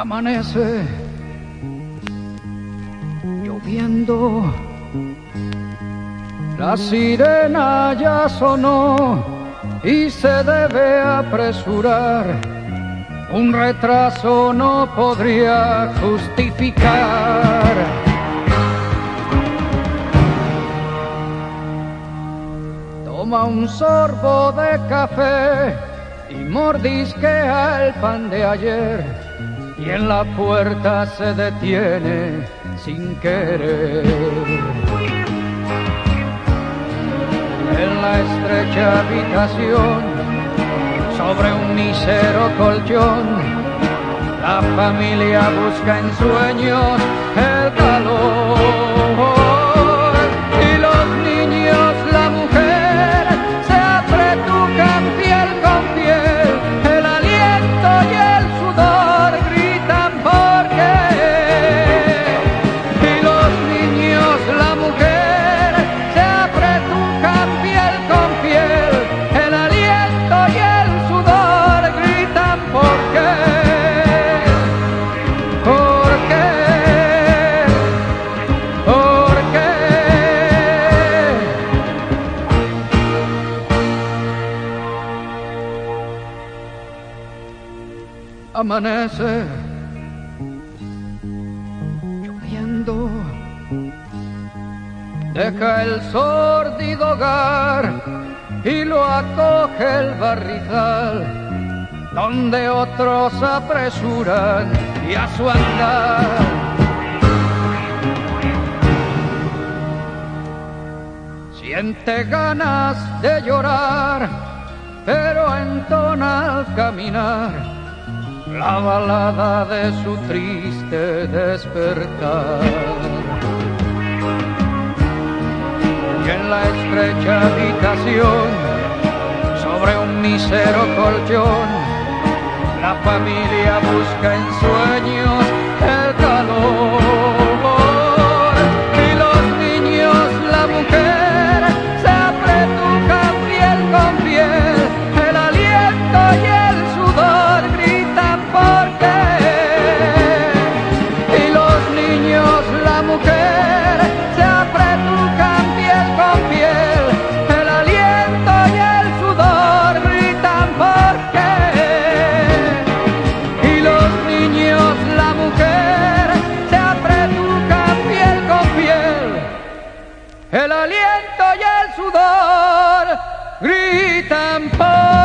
Amanece lloviendo. La sirena ya sonó y se debe apresurar. Un retraso no podría justificar. Toma un sorbo de café y mordisquea el pan de ayer y en la puerta se detiene sin querer. En la estrecha habitación, sobre un mísero colchón, la familia busca en sueños el Amanece lloviendo, deja el sórdido hogar y lo acoge el barrizal donde otros apresuran y a su andar. Siente ganas de llorar, pero entona al caminar la balada de su triste despertar. Y en la estrecha habitación, sobre un mísero colchón, la familia busca en sueños el aliento y el sudor gritan porque.